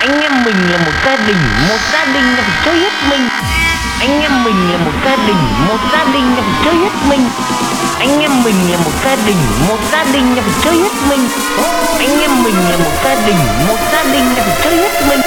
anh em mình là một gia đình, một gia đình là phải chơi hết mình. Anh em mình là một gia đình, một gia đình là phải chơi hết mình. Anh em mình là một gia đình, một gia đình là phải chơi hết mình. Anh em mình là một gia đình, một gia đình là phải chơi hết mình.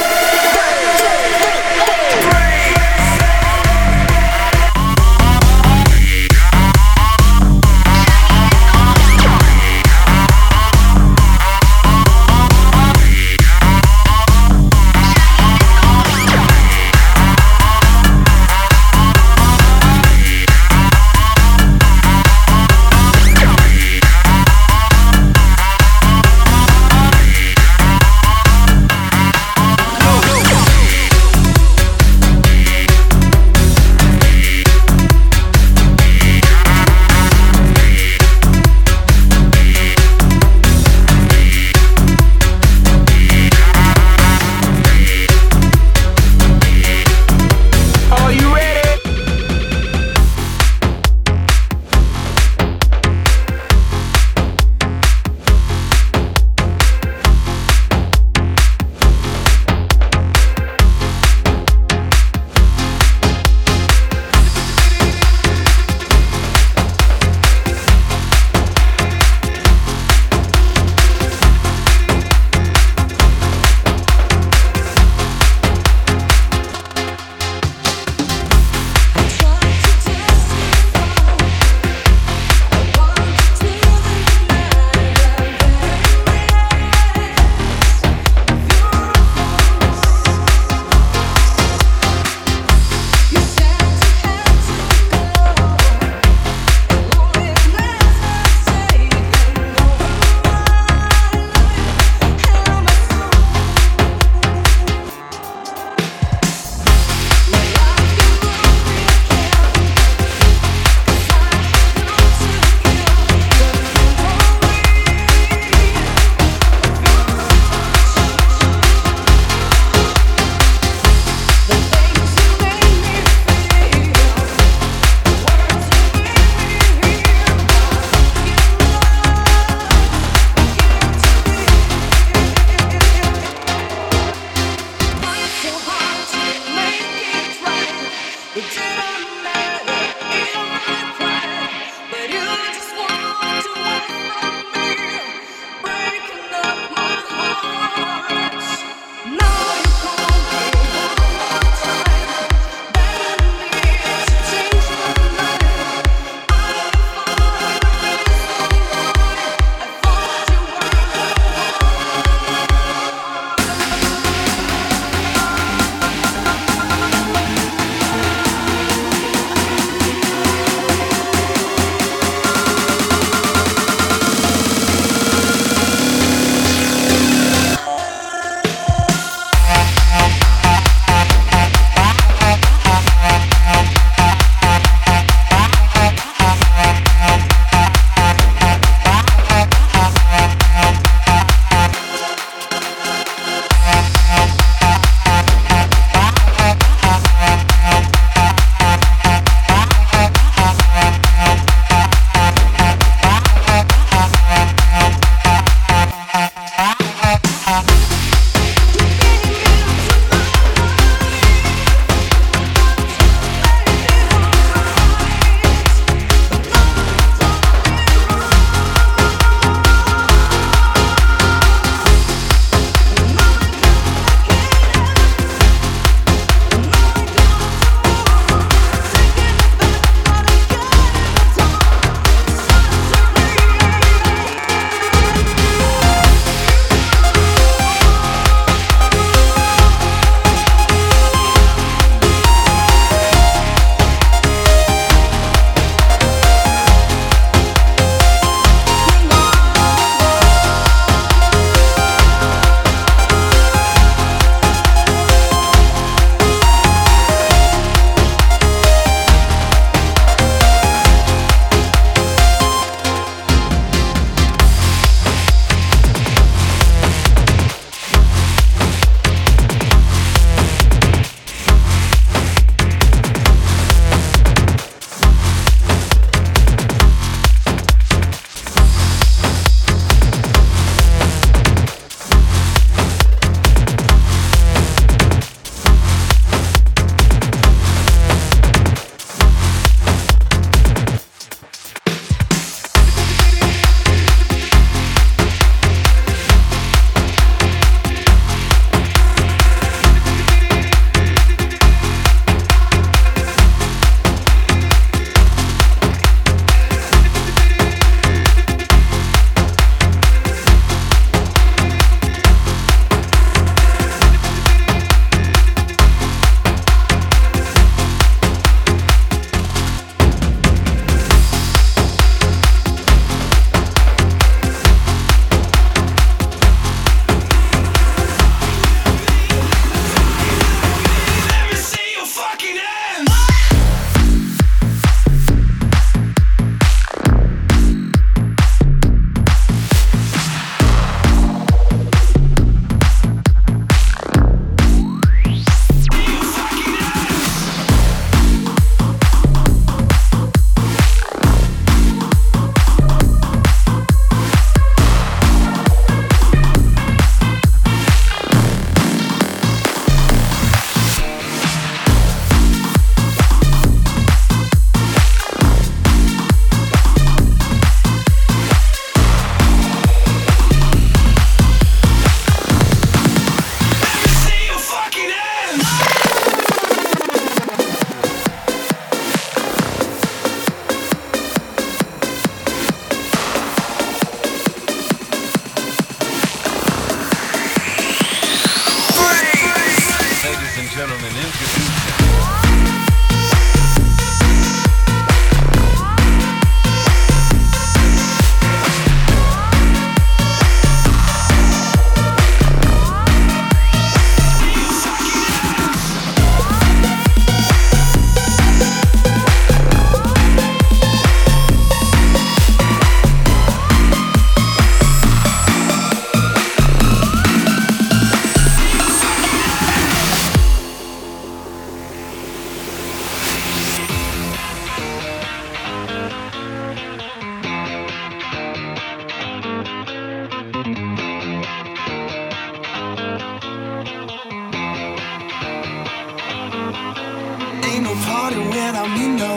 party without me, no.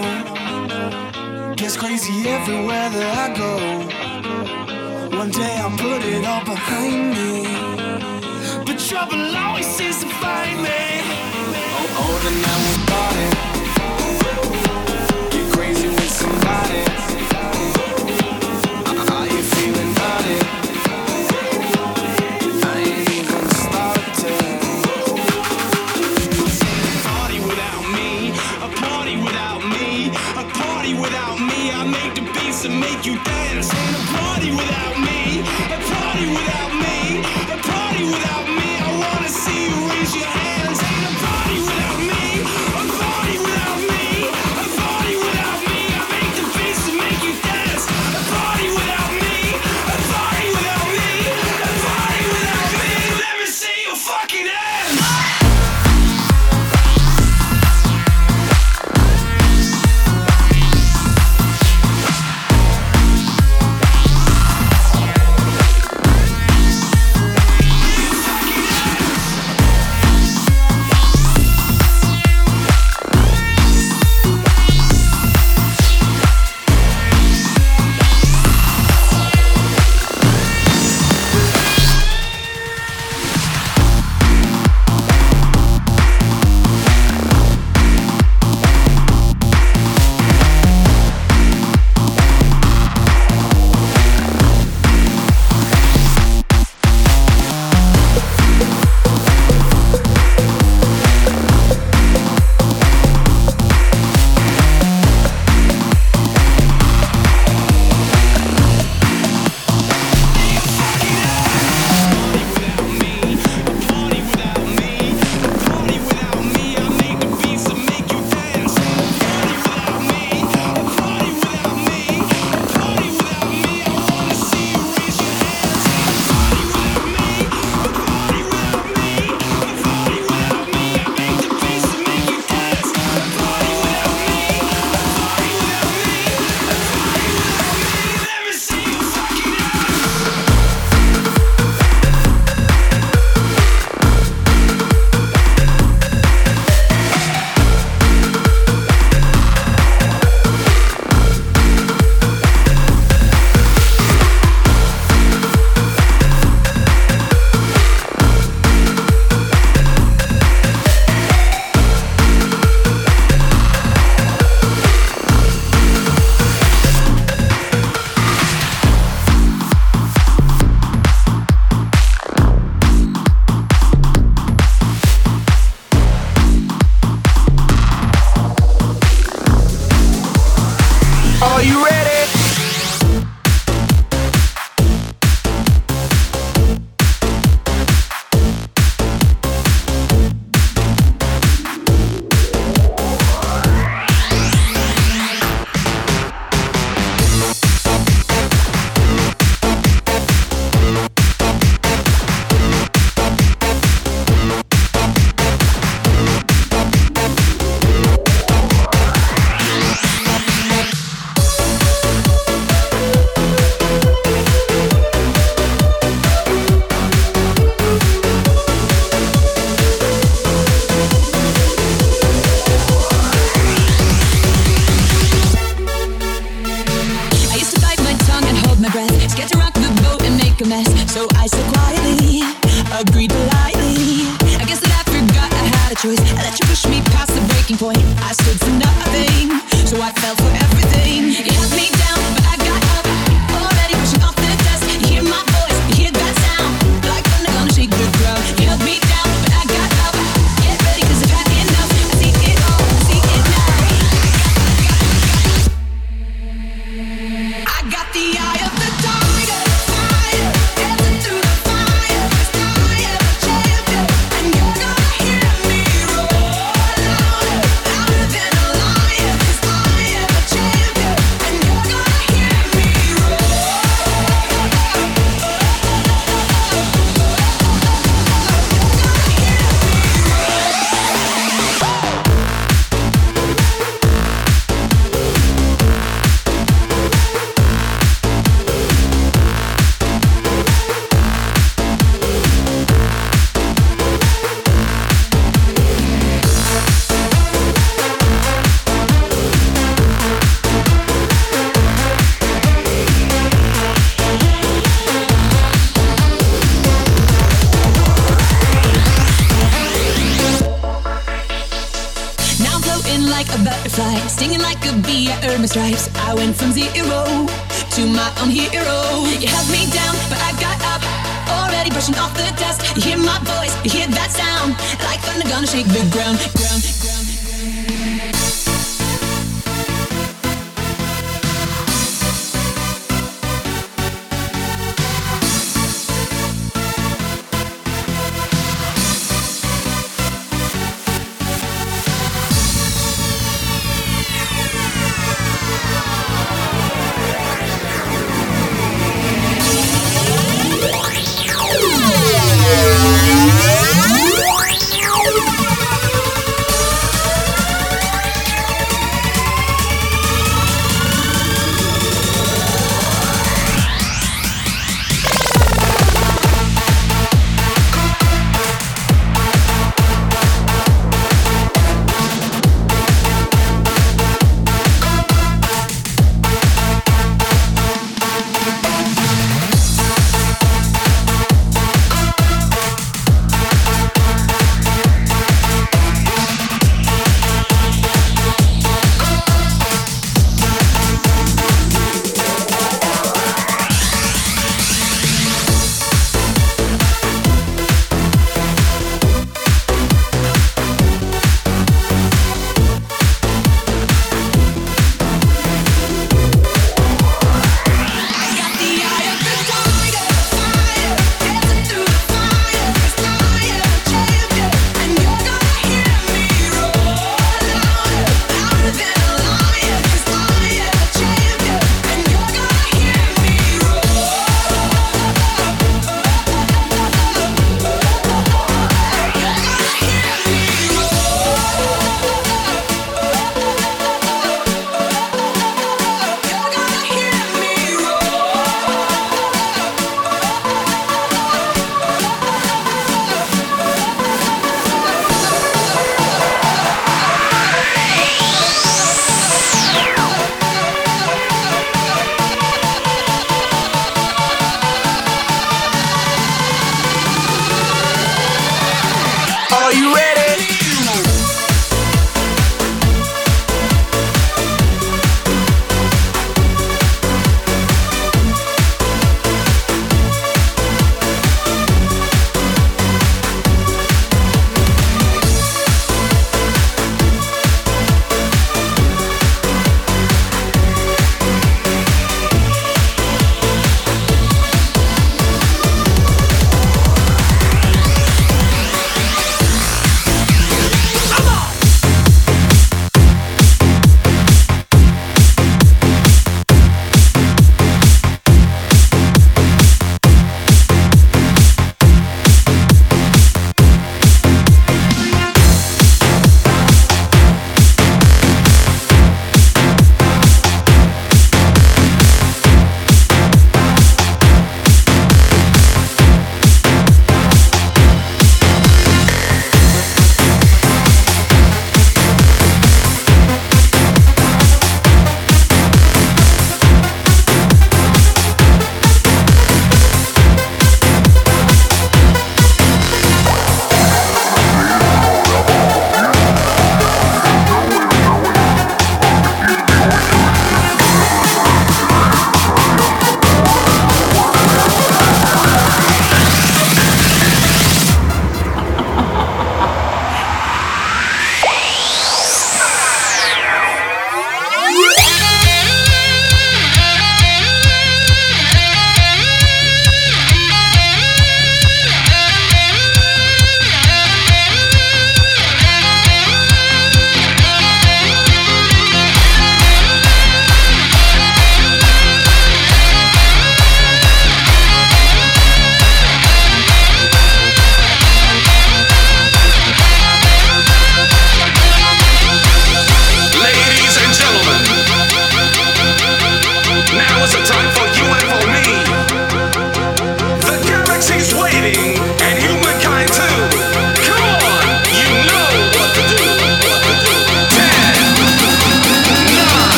Gets crazy everywhere that I go. One day I'll put it all behind me. But trouble always seems to find me. Oh, oh older than we're partying.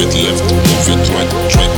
it left, move it right, try